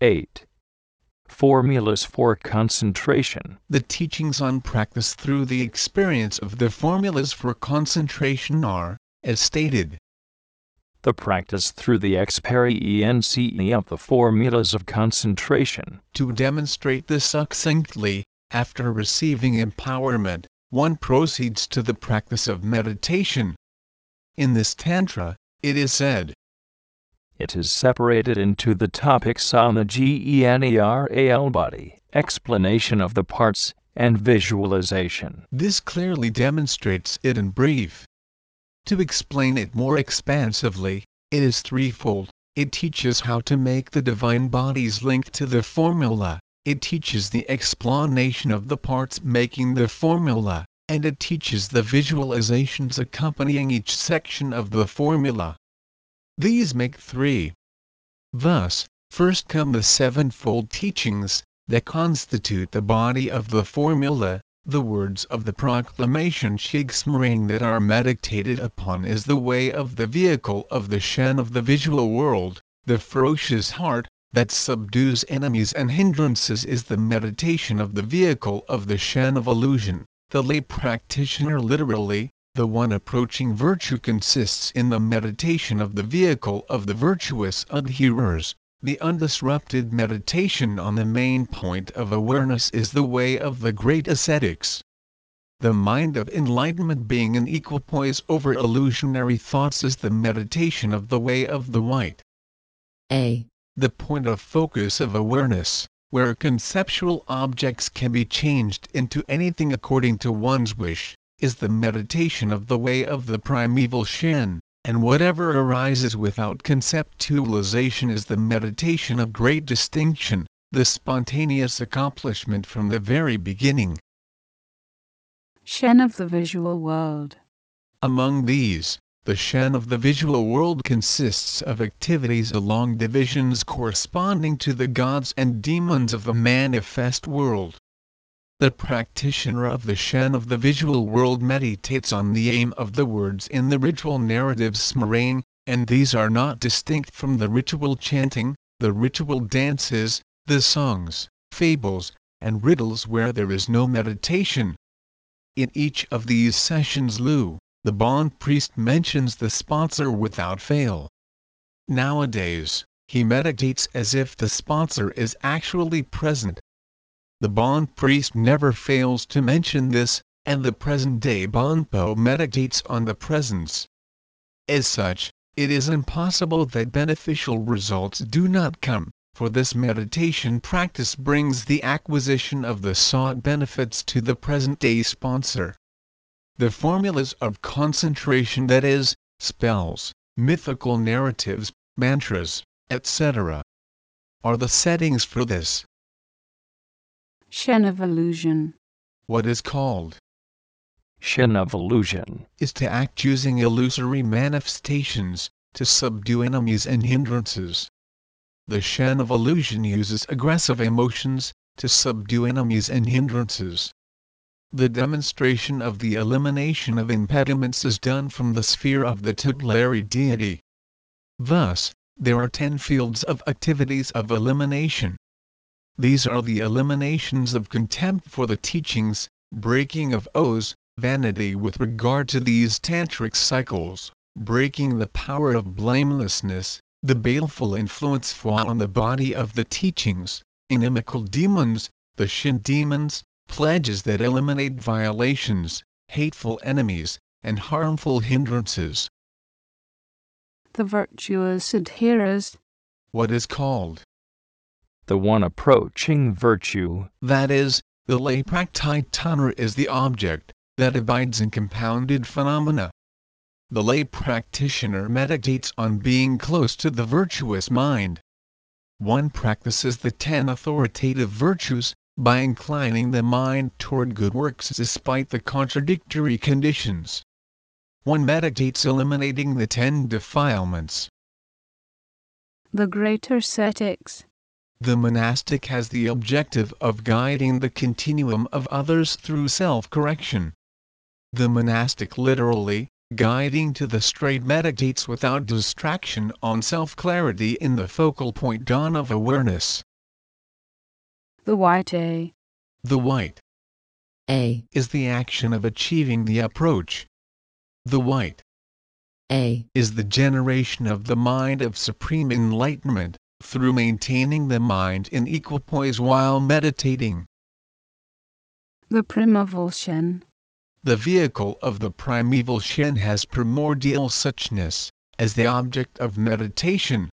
8. Formulas for concentration. The teachings on practice through the experience of the formulas for concentration are, as stated, The practice through the experience of the formulas of concentration. to demonstrate this succinctly, after receiving empowerment, one proceeds to the practice of meditation. In this Tantra, it is said, It is separated into the topics on the GENERAL body, explanation of the parts, and visualization. This clearly demonstrates it in brief. To explain it more expansively, it is threefold. It teaches how to make the divine bodies link to the formula, it teaches the explanation of the parts making the formula, and it teaches the visualizations accompanying each section of the formula. These make three. Thus, first come the sevenfold teachings, that constitute the body of the formula, the words of the proclamation Shigsmarang that are meditated upon is the way of the vehicle of the Shen of the visual world, the ferocious heart, that subdues enemies and hindrances is the meditation of the vehicle of the Shen of illusion, the lay practitioner literally, the one approaching virtue consists in the meditation of the vehicle of the virtuous adherers, the undisrupted meditation on the main point of awareness is the way of the great ascetics. The mind of enlightenment being in equipoise over illusionary thoughts is the meditation of the way of the white. A. The point of focus of awareness, where conceptual objects can be changed into anything according to one's wish, is the meditation of the way of the primeval Shen, and whatever arises without conceptualization is the meditation of great distinction, the spontaneous accomplishment from the very beginning. Shen of the visual world. Among these, the Shen of the visual world consists of activities along divisions corresponding to the gods and demons of the manifest world. The practitioner of the Shen of the visual world meditates on the aim of the words in the ritual narratives Smarang, and these are not distinct from the ritual chanting, the ritual dances, the songs, fables, and riddles where there is no meditation. In each of these sessions Lu, the Bon priest mentions the sponsor without fail. Nowadays, he meditates as if the sponsor is actually present. The Bon priest never fails to mention this, and the present-day Bonpo meditates on the presence. As such, it is impossible that beneficial results do not come, for this meditation practice brings the acquisition of the sought benefits to the present-day sponsor. The formulas of concentration that is, spells, mythical narratives, mantras, etc. are the settings for this. Shen of illusion. What is called Shen of illusion. is to act using illusory manifestations to subdue enemies and hindrances. The Shen of illusion uses aggressive emotions to subdue enemies and hindrances. The demonstration of the elimination of impediments is done from the sphere of the tutelary deity. Thus, there are ten fields of activities of elimination. These are the eliminations of contempt for the teachings, breaking of oaths, vanity with regard to these tantric cycles, breaking the power of blamelessness, the baleful influence fall on the body of the teachings, inimical demons, the Shin demons, pledges that eliminate violations, hateful enemies, and harmful hindrances. The virtuous adherers. What is called, The one approaching virtue. that is, the lay practitioner is the object that abides in compounded phenomena. The lay practitioner meditates on being close to the virtuous mind. One practices the ten authoritative virtues, by inclining the mind toward good works despite the contradictory conditions. One meditates eliminating the ten defilements. The greater ascetics. The monastic has the objective of guiding the continuum of others through self-correction. The monastic literally, guiding to the straight meditates without distraction on self-clarity in the focal point dawn of awareness. The white A. The white A, is the action of achieving the approach. The white A, is the generation of the mind of supreme enlightenment, through maintaining the mind in equipoise while meditating. The primeval Shen. The vehicle of the primeval Shen has primordial suchness, as the object of meditation.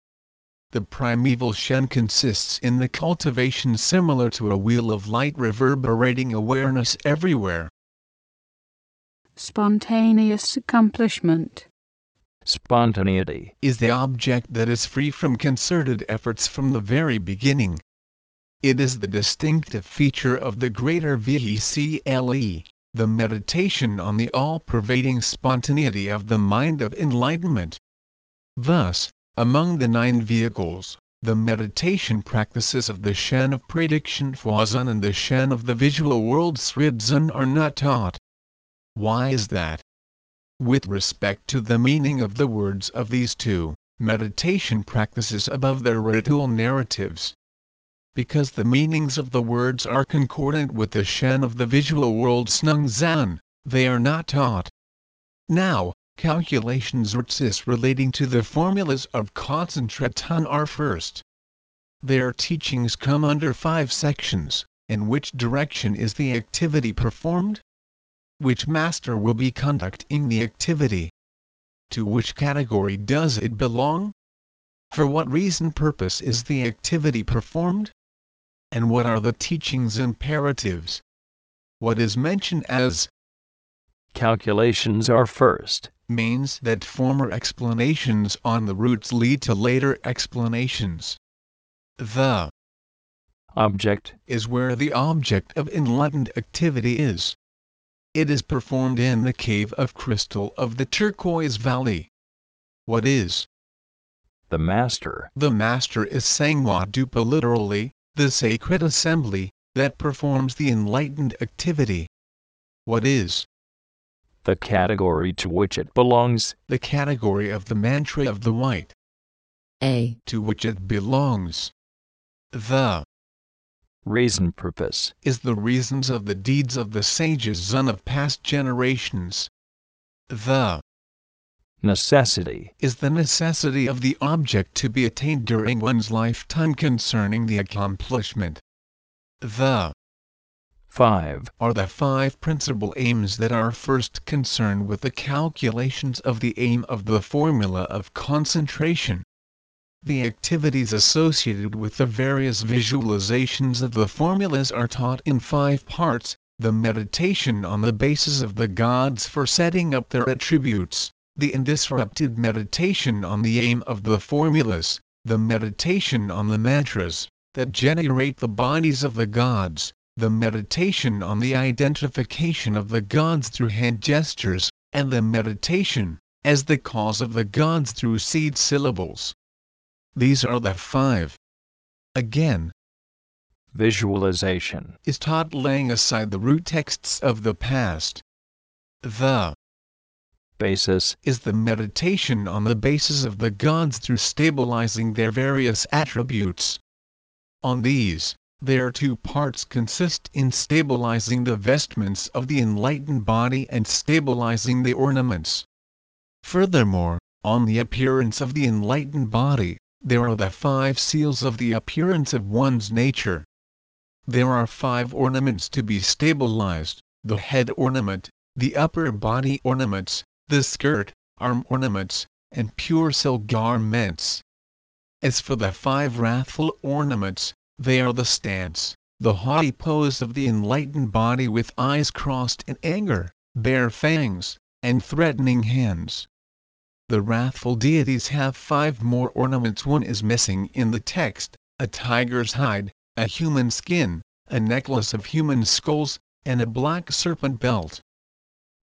The primeval Shen consists in the cultivation similar to a wheel of light reverberating awareness everywhere. Spontaneous accomplishment. Spontaneity is the object that is free from concerted efforts from the very beginning. It is the distinctive feature of the greater VEHICLE, the meditation on the all-pervading spontaneity of the mind of enlightenment. Thus, among the nine vehicles, the meditation practices of the Shen of prediction Huazun and the Shen of the visual world Sridzan are not taught. Why is that? With respect to the meaning of the words of these two, meditation practices above their ritual narratives. Because the meanings of the words are concordant with the Shen of the visual world Snung Zan, they are not taught. Now, calculations Ritsis relating to the formulas of concentraton are first. Their teachings come under five sections, in which direction is the activity performed? Which master will be conducting the activity? To which category does it belong? For what reason purpose is the activity performed? And what are the teaching's imperatives? What is mentioned as calculations are first. means that former explanations on the roots lead to later explanations. The Object is where the object of enlightened activity is. It is performed in the cave of crystal of the turquoise valley. What is? the master The master is Sangwa Dupa literally, the sacred assembly, that performs the enlightened activity. What is? the category to which it belongs. The category of the mantra of the white, A, to which it belongs. The Reason purpose is the reasons of the deeds of the sages Zun of past generations. The necessity is the necessity of the object to be attained during one's lifetime concerning the accomplishment. The 5. are the five principal aims that are first concerned with the calculations of the aim of the formula of concentration. The activities associated with the various visualizations of the formulas are taught in five parts the meditation on the basis of the gods for setting up their attributes, the indisrupted meditation on the aim of the formulas, the meditation on the mantras that generate the bodies of the gods, the meditation on the identification of the gods through hand gestures, and the meditation, as the cause of the gods through seed syllables. These are the five. Again, visualization is taught laying aside the root texts of the past. The basis is the meditation on the basis of the gods through stabilizing their various attributes. On these, their two parts consist in stabilizing the vestments of the enlightened body and stabilizing the ornaments. Furthermore, on the appearance of the enlightened body, there are the five seals of the appearance of one's nature. There are five ornaments to be stabilized the head ornament, the upper body ornaments, the skirt, arm ornaments, and pure silk garments. As for the five wrathful ornaments, they are the stance, the haughty pose of the enlightened body with eyes crossed in anger, bare fangs, and threatening hands. The wrathful deities have five more ornaments one is missing in the text, a tiger's hide, a human skin, a necklace of human skulls, and a black serpent belt.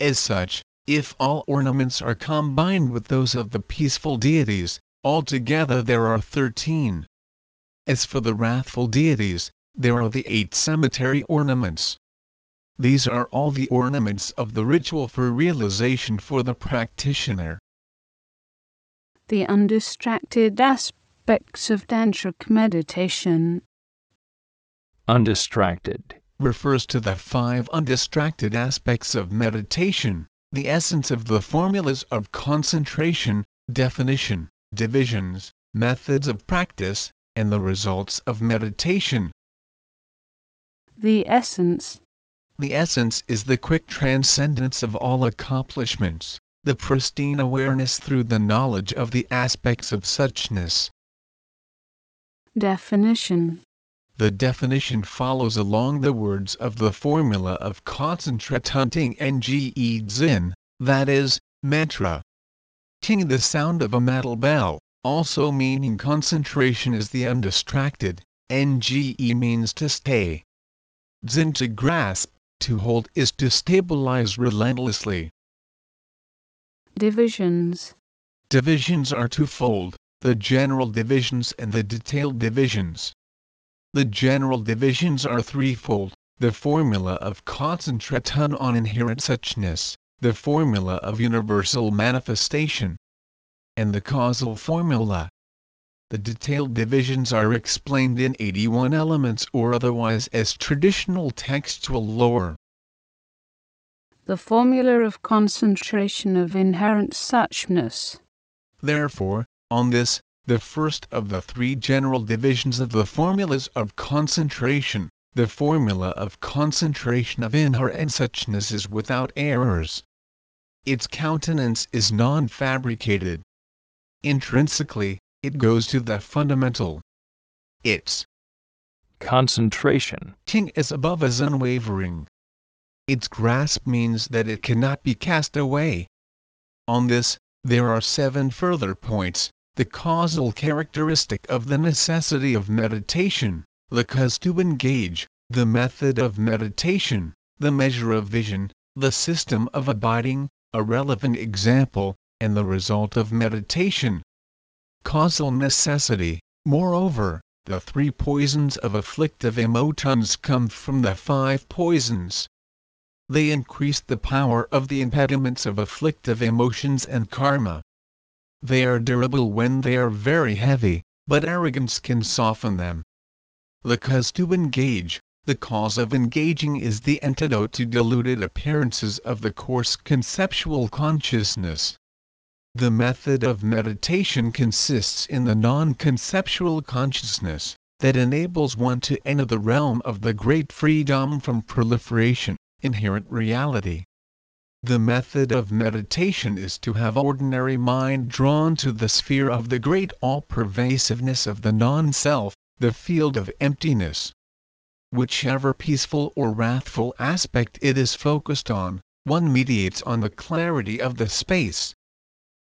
As such, if all ornaments are combined with those of the peaceful deities, altogether there are thirteen. As for the wrathful deities, there are the eight cemetery ornaments. These are all the ornaments of the ritual for realization for the practitioner. The undistracted aspects of Tantric meditation. Undistracted. refers to the five undistracted aspects of meditation, the essence of the formulas of concentration, definition, divisions, methods of practice, and the results of meditation. The essence. The essence is the quick transcendence of all accomplishments, the pristine awareness through the knowledge of the aspects of suchness. Definition. The definition follows along the words of the formula of concentration Ting NGE Zin, that is, mantra. Ting the sound of a metal bell, also meaning concentration is the undistracted, NGE means to stay. Zin to grasp, to hold is to stabilize relentlessly. Divisions. Divisions are twofold, the general divisions and the detailed divisions. The general divisions are threefold, the formula of concentration on inherent suchness, the formula of universal manifestation, and the causal formula. The detailed divisions are explained in 81 elements or otherwise as traditional textual lore. The formula of concentration of inherent suchness. Therefore, on this, the first of the three general divisions of the formulas of concentration, the formula of concentration of inherent suchness is without errors. Its countenance is non fabricated. Intrinsically, it goes to the fundamental. Its Concentration. ting is above as unwavering. Its grasp means that it cannot be cast away. On this, there are seven further points. The causal characteristic of the necessity of meditation, the cause to engage, the method of meditation, the measure of vision, the system of abiding, a relevant example, and the result of meditation. Causal necessity, moreover, the three poisons of afflictive emotions come from the five poisons. They increase the power of the impediments of afflictive emotions and karma. They are durable when they are very heavy, but arrogance can soften them. The cause to engage, the cause of engaging is the antidote to deluded appearances of the coarse conceptual consciousness. The method of meditation consists in the non conceptual consciousness that enables one to enter the realm of the great freedom from proliferation, inherent reality. The method of meditation is to have ordinary mind drawn to the sphere of the great all pervasiveness of the non self, the field of emptiness. Whichever peaceful or wrathful aspect it is focused on, one mediates on the clarity of the space.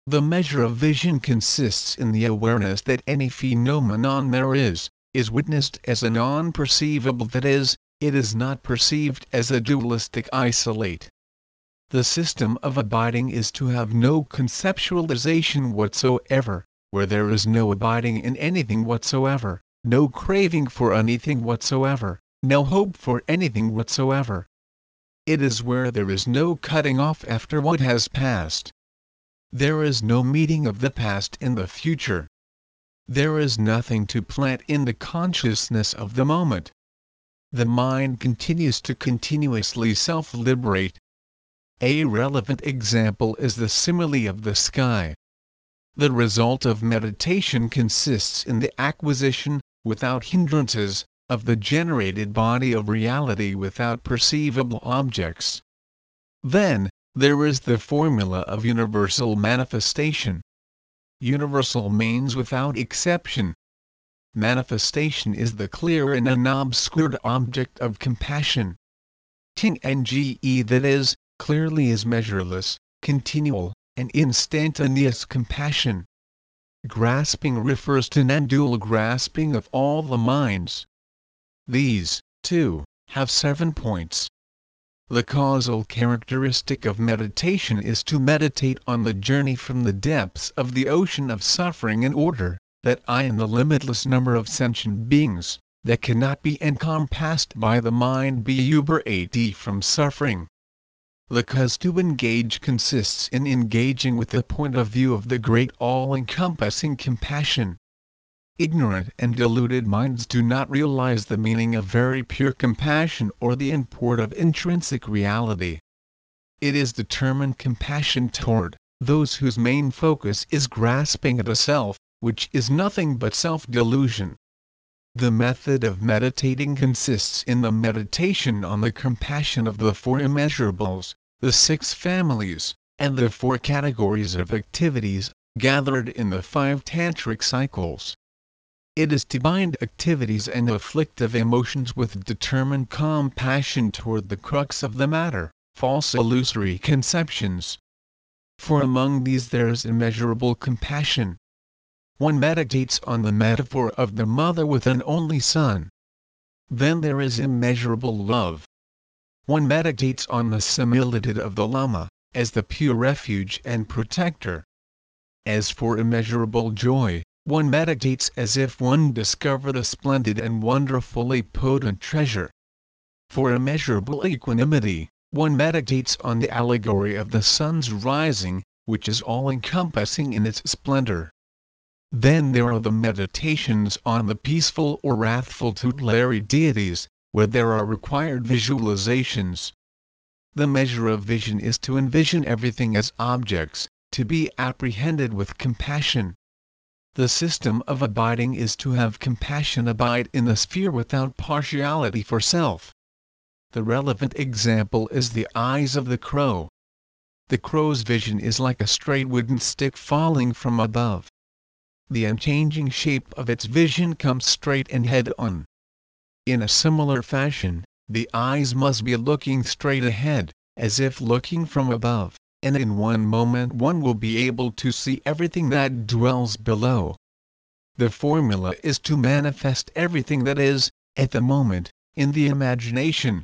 The measure of vision consists in the awareness that any phenomenon there is, is witnessed as a non perceivable that is, it is not perceived as a dualistic isolate. The system of abiding is to have no conceptualization whatsoever, where there is no abiding in anything whatsoever, no craving for anything whatsoever, no hope for anything whatsoever. It is where there is no cutting off after what has passed. There is no meeting of the past in the future. There is nothing to plant in the consciousness of the moment. The mind continues to continuously self liberate. A relevant example is the simile of the sky. The result of meditation consists in the acquisition, without hindrances, of the generated body of reality without perceivable objects. Then, there is the formula of universal manifestation. Universal means without exception. Manifestation is the clear and unobscured object of compassion. Ting nge that is, clearly is measureless, continual, and instantaneous compassion. Grasping refers to non-dual grasping of all the minds. These, too, have seven points. The causal characteristic of meditation is to meditate on the journey from the depths of the ocean of suffering in order that I and the limitless number of sentient beings that cannot be encompassed by the mind be liberate from suffering. The cause to engage consists in engaging with the point of view of the great all encompassing compassion. ignorant and deluded minds do not realize the meaning of very pure compassion or the import of intrinsic reality. It is determined compassion toward those whose main focus is grasping at a self, which is nothing but self delusion. The method of meditating consists in the meditation on the compassion of the four immeasurables, the six families, and the four categories of activities, gathered in the five tantric cycles. It is to bind activities and afflictive emotions with determined compassion toward the crux of the matter, false illusory conceptions. For among these there is immeasurable compassion. One meditates on the metaphor of the mother with an only son. Then there is immeasurable love. One meditates on the similitude of the Lama, as the pure refuge and protector. As for immeasurable joy, one meditates as if one discovered a splendid and wonderfully potent treasure. For immeasurable equanimity, one meditates on the allegory of the sun's rising, which is all encompassing in its splendor. Then there are the meditations on the peaceful or wrathful tutelary deities, where there are required visualizations. The measure of vision is to envision everything as objects, to be apprehended with compassion. The system of abiding is to have compassion abide in the sphere without partiality for self. The relevant example is the eyes of the crow. The crow's vision is like a straight wooden stick falling from above. The unchanging shape of its vision comes straight and head on. In a similar fashion, the eyes must be looking straight ahead, as if looking from above and in one moment one will be able to see everything that dwells below. The formula is to manifest everything that is, at the moment, in the imagination.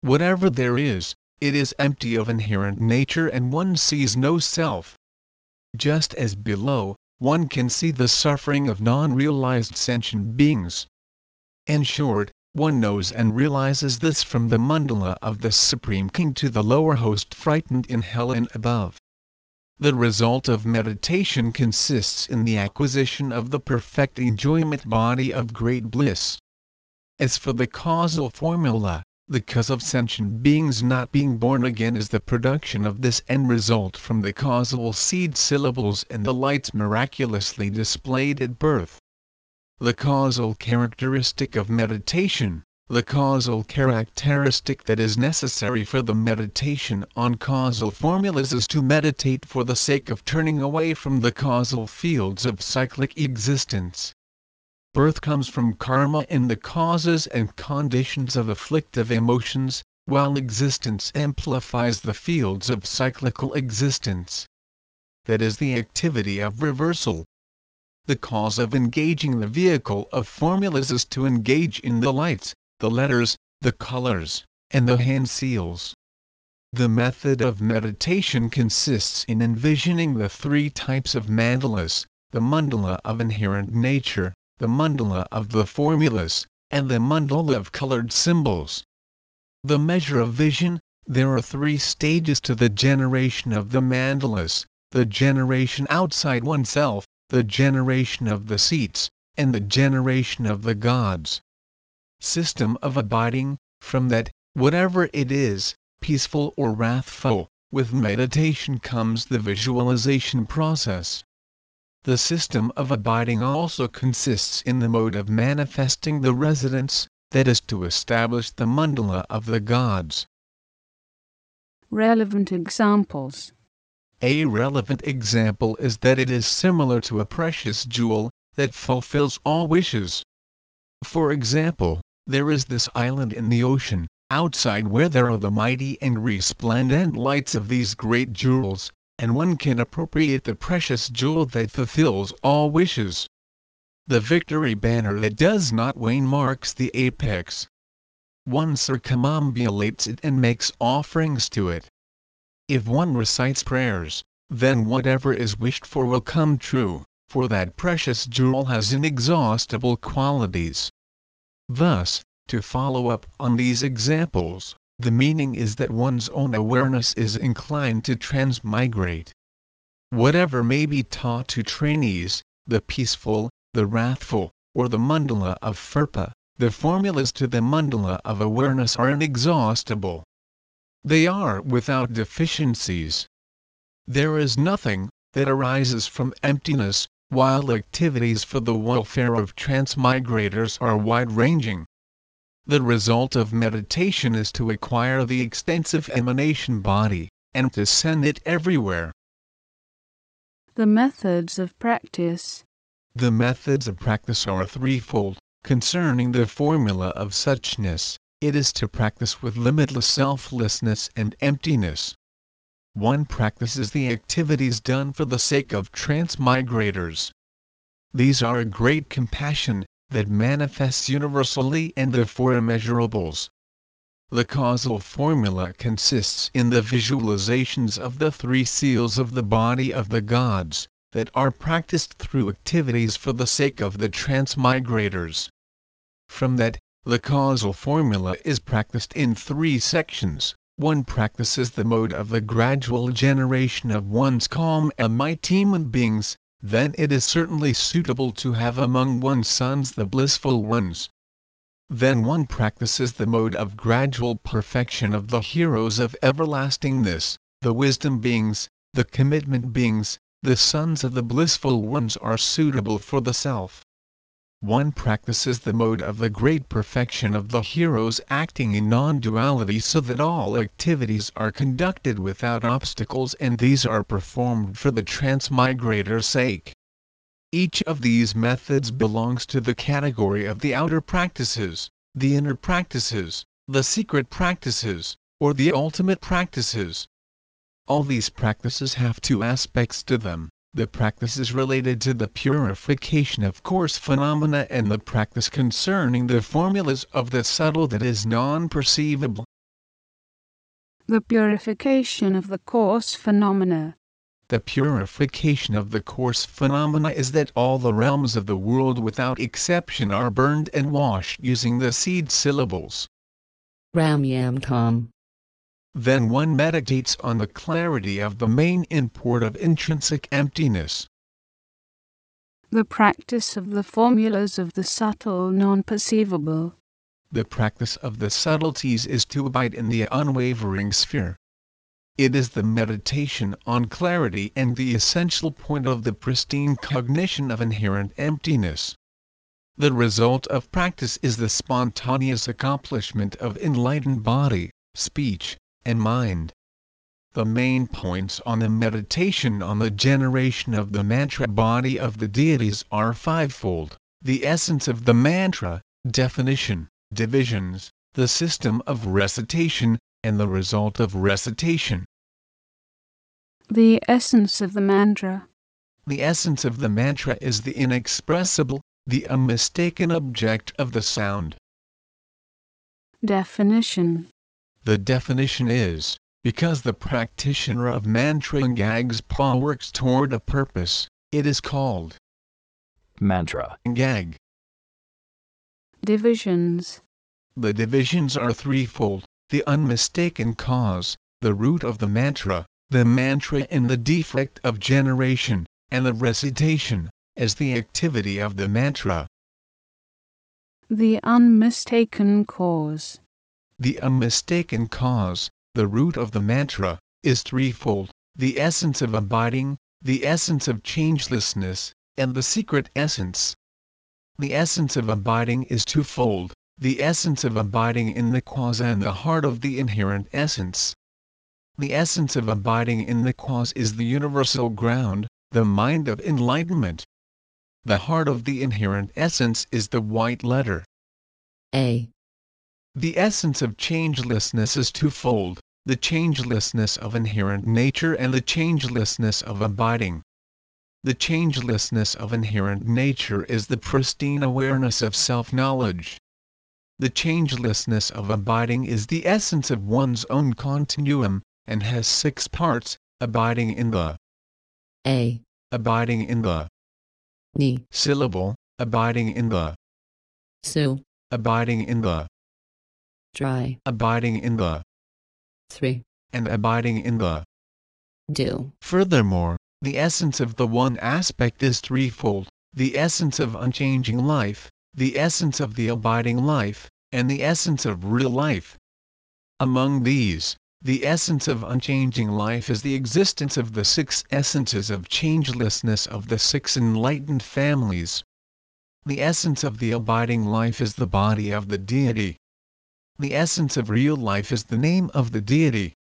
Whatever there is, it is empty of inherent nature and one sees no self. Just as below, one can see the suffering of non-realized sentient beings. In short, one knows and realizes this from the mandala of the Supreme King to the lower host frightened in hell and above. The result of meditation consists in the acquisition of the perfect enjoyment body of great bliss. As for the causal formula, the cause of sentient beings not being born again is the production of this end result from the causal seed syllables and the lights miraculously displayed at birth the causal characteristic of meditation, the causal characteristic that is necessary for the meditation on causal formulas is to meditate for the sake of turning away from the causal fields of cyclic existence. Birth comes from karma and the causes and conditions of afflictive emotions, while existence amplifies the fields of cyclical existence. That is the activity of reversal. The cause of engaging the vehicle of formulas is to engage in the lights, the letters, the colors, and the hand seals. The method of meditation consists in envisioning the three types of mandalas, the mandala of inherent nature, the mandala of the formulas, and the mandala of colored symbols. The measure of vision, there are three stages to the generation of the mandalas, the generation outside oneself, the generation of the seats, and the generation of the gods. System of abiding, from that, whatever it is, peaceful or wrathful, with meditation comes the visualization process. The system of abiding also consists in the mode of manifesting the residence, that is to establish the mandala of the gods. Relevant examples a relevant example is that it is similar to a precious jewel that fulfills all wishes. For example, there is this island in the ocean, outside where there are the mighty and resplendent lights of these great jewels, and one can appropriate the precious jewel that fulfills all wishes. The victory banner that does not wane marks the apex. One circumambulates it and makes offerings to it. If one recites prayers, then whatever is wished for will come true, for that precious jewel has inexhaustible qualities. Thus, to follow up on these examples, the meaning is that one's own awareness is inclined to transmigrate. Whatever may be taught to trainees, the peaceful, the wrathful, or the mandala of Phurpa, the formulas to the mandala of awareness are inexhaustible. They are without deficiencies. There is nothing that arises from emptiness, while activities for the welfare of transmigrators are wide ranging. The result of meditation is to acquire the extensive emanation body, and to send it everywhere. The methods of practice. The methods of practice are threefold. Concerning the formula of suchness, it is to practice with limitless selflessness and emptiness. One practices the activities done for the sake of transmigrators. These are a great compassion, that manifests universally and the four immeasurables. The causal formula consists in the visualizations of the three seals of the body of the gods, that are practiced through activities for the sake of the transmigrators. From that, the causal formula is practiced in three sections. One practices the mode of the gradual generation of one's calm and mighty human beings, then it is certainly suitable to have among one's sons the blissful ones. Then one practices the mode of gradual perfection of the heroes of everlastingness, the wisdom beings, the commitment beings, the sons of the blissful ones are suitable for the self. One practices the mode of the great perfection of the heroes acting in non duality so that all activities are conducted without obstacles and these are performed for the transmigrator's sake. Each of these methods belongs to the category of the outer practices, the inner practices, the secret practices, or the ultimate practices. All these practices have two aspects to them the practice is related to the purification of coarse phenomena and the practice concerning the formulas of the subtle that is non-perceivable. The purification of the coarse phenomena. The purification of the coarse phenomena is that all the realms of the world without exception are burned and washed using the seed syllables. Ram Yam Tom. Then one meditates on the clarity of the main import of intrinsic emptiness. The practice of the formulas of the subtle non-perceivable. The practice of the subtleties is to abide in the unwavering sphere. It is the meditation on clarity and the essential point of the pristine cognition of inherent emptiness. The result of practice is the spontaneous accomplishment of enlightened body, speech, and mind. The main points on the meditation on the generation of the mantra body of the deities are fivefold the essence of the mantra, definition, divisions, the system of recitation, and the result of recitation. The essence of the mantra. The essence of the mantra is the inexpressible, the unmistaken object of the sound. Definition the definition is, because the practitioner of mantra gag's paw works toward a purpose, it is called mantra gag. Divisions The divisions are threefold, the unmistaken cause, the root of the mantra, the mantra in the defect of generation, and the recitation, as the activity of the mantra. The unmistaken cause the unmistaken cause, the root of the mantra, is threefold the essence of abiding, the essence of changelessness, and the secret essence. The essence of abiding is twofold the essence of abiding in the cause and the heart of the inherent essence. The essence of abiding in the cause is the universal ground, the mind of enlightenment. The heart of the inherent essence is the white letter. A. The essence of changelessness is twofold the changelessness of inherent nature and the changelessness of abiding. The changelessness of inherent nature is the pristine awareness of self knowledge. The changelessness of abiding is the essence of one's own continuum, and has six parts abiding in the A. Abiding in the Ni. Syllable, abiding in the Su. Abiding in the Dry. Abiding in the 3. And abiding in the Do. Furthermore, the essence of the one aspect is threefold the essence of unchanging life, the essence of the abiding life, and the essence of real life. Among these, the essence of unchanging life is the existence of the six essences of changelessness of the six enlightened families. The essence of the abiding life is the body of the deity. The essence of real life is the name of the deity.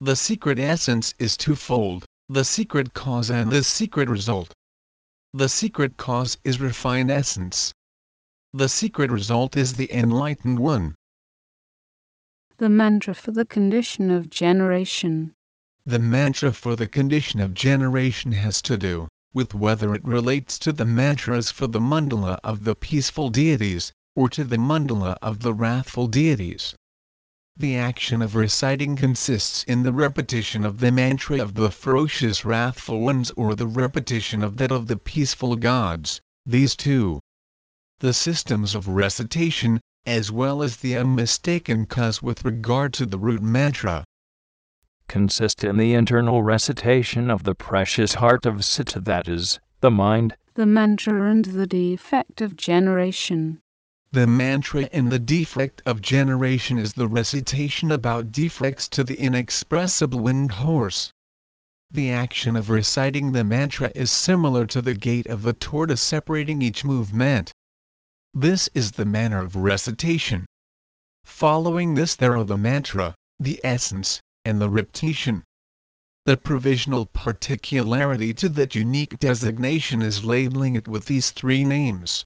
The secret essence is twofold, the secret cause and the secret result. The secret cause is refined essence. The secret result is the enlightened one. The mantra for the condition of generation. The mantra for the condition of generation has to do with whether it relates to the mantras for the mandala of the peaceful deities, or to the mandala of the wrathful deities. The action of reciting consists in the repetition of the mantra of the ferocious wrathful ones or the repetition of that of the peaceful gods, these two. The systems of recitation, as well as the unmistaken cause with regard to the root mantra, consist in the internal recitation of the precious heart of Sita, that is, the mind, the mantra and the defect of generation. The mantra in the defect of generation is the recitation about defects to the inexpressible wind horse. The action of reciting the mantra is similar to the gait of the tortoise separating each movement. This is the manner of recitation. Following this there are the mantra, the essence, and the repetition. The provisional particularity to that unique designation is labeling it with these three names.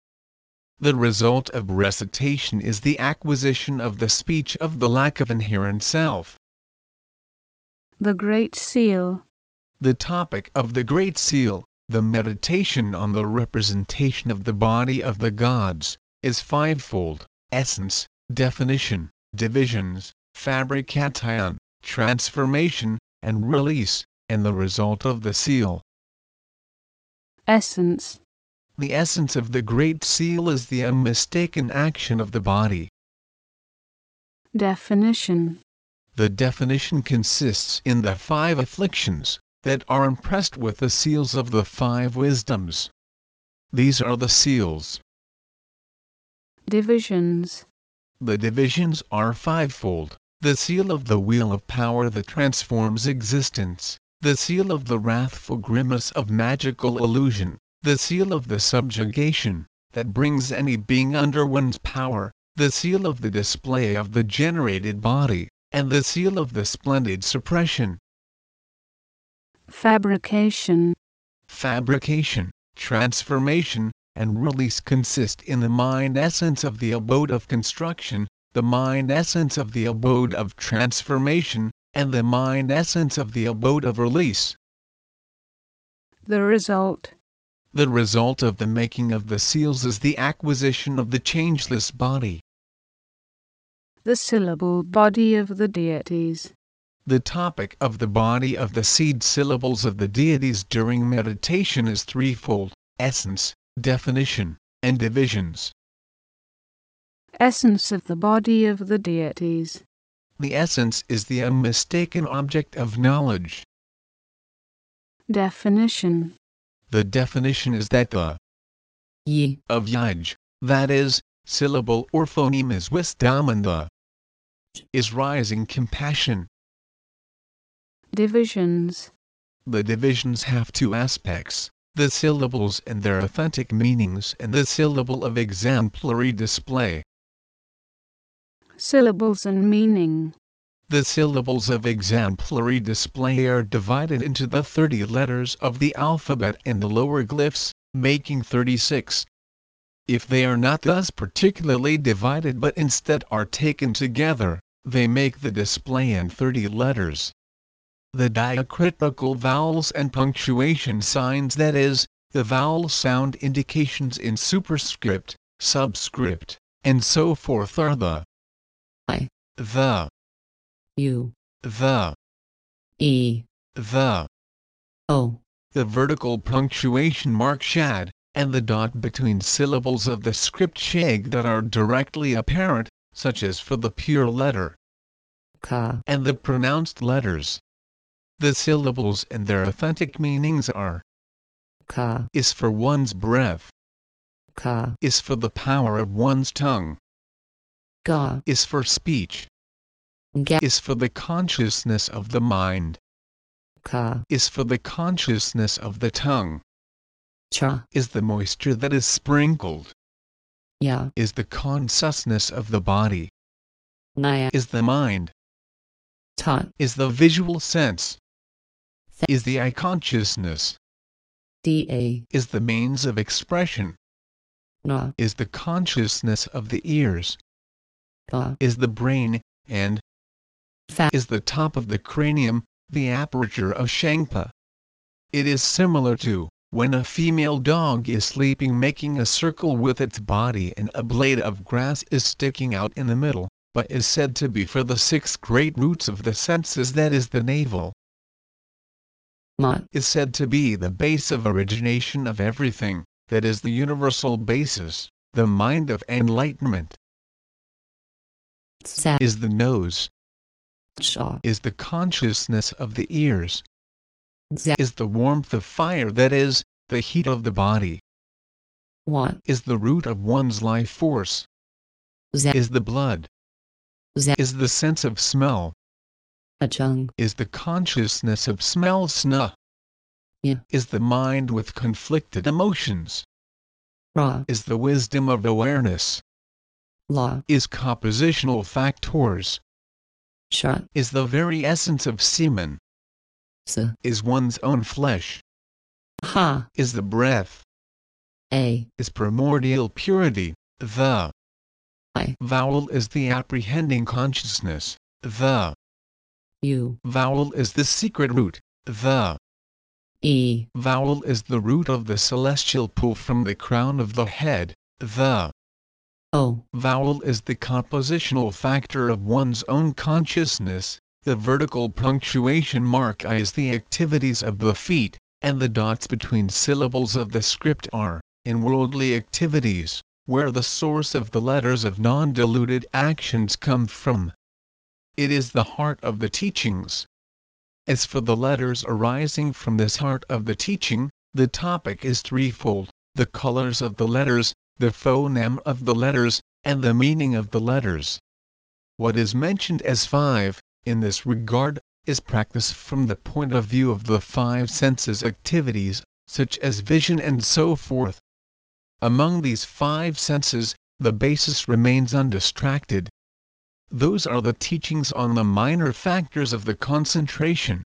The result of recitation is the acquisition of the speech of the lack of inherent self. The Great Seal. The topic of the Great Seal, the meditation on the representation of the body of the gods, is fivefold essence, definition, divisions, fabrication, transformation, and release, and the result of the seal. Essence. The essence of the Great Seal is the unmistaken action of the body. Definition. The definition consists in the five afflictions that are impressed with the seals of the five wisdoms. These are the seals. Divisions. The divisions are fivefold the seal of the wheel of power that transforms existence, the seal of the wrathful grimace of magical illusion, the seal of the subjugation that brings any being under one's power, the seal of the display of the generated body, and the seal of the splendid suppression. Fabrication. Fabrication, transformation, and release consist in the mind essence of the abode of construction, the mind essence of the abode of transformation, and the mind essence of the abode of release. The result. The result of the making of the seals is the acquisition of the changeless body. The syllable body of the deities. The topic of the body of the seed syllables of the deities during meditation is threefold essence, definition, and divisions essence of the body of the deities. The essence is the unmistaken object of knowledge. Definition The definition is that the Yi of Yaj, that is, syllable or phoneme is wisdom and the is rising compassion. Divisions The divisions have two aspects the syllables and their authentic meanings and the syllable of exemplary display syllables and meaning. The syllables of exemplary display are divided into the 30 letters of the alphabet and the lower glyphs, making 36. If they are not thus particularly divided but instead are taken together, they make the display in 30 letters. The diacritical vowels and punctuation signs that is, the vowel sound indications in superscript, subscript, and so forth are the I the U the E the O the vertical punctuation mark shad, and the dot between syllables of the script shag that are directly apparent, such as for the pure letter Ka and the pronounced letters. The syllables and their authentic meanings are Ka. is for one's breath, Ka. is for the power of one's tongue, Ga. is for speech, Ga. is for the consciousness of the mind, Ka. is for the consciousness of the tongue, Cha. is the moisture that is sprinkled, Ya. is the consciousness of the body, Naya. is the mind, Ta. is the visual sense, Th- is the eye consciousness, Da. is the means of expression, Na. is the consciousness of the ears, Ga. is the brain, and Fa. is the top of the cranium, the aperture of Shangpa. It is similar to when a female dog is sleeping making a circle with its body and a blade of grass is sticking out in the middle, but is said to be for the six great roots of the senses that is the navel, Ma. is said to be the base of origination of everything, that is the universal basis, the mind of enlightenment, Sa. is the nose, Sha. is the consciousness of the ears, Za. is the warmth of fire that is, the heat of the body, Wa. is the root of one's life force, Za. is the blood, Za. is the sense of smell, Achung. is the consciousness of smell sna, Yeah. is the mind with conflicted emotions, Ra. is the wisdom of awareness, La. is compositional factors, Sha. is the very essence of semen, S. is one's own flesh, Ha. is the breath, A. is primordial purity, the I. vowel is the apprehending consciousness, the U. vowel is the secret root, the E. vowel is the root of the celestial pool from the crown of the head, the O. vowel is the compositional factor of one's own consciousness, the vertical punctuation mark I is the activities of the feet, and the dots between syllables of the script are, in worldly activities, where the source of the letters of non-diluted actions come from. It is the heart of the teachings. As for the letters arising from this heart of the teaching, the topic is threefold, the colors of the letters, the phoneme of the letters, and the meaning of the letters. What is mentioned as five, in this regard, is practice from the point of view of the five senses activities, such as vision and so forth. Among these five senses, the basis remains undistracted. Those are the teachings on the minor factors of the concentration,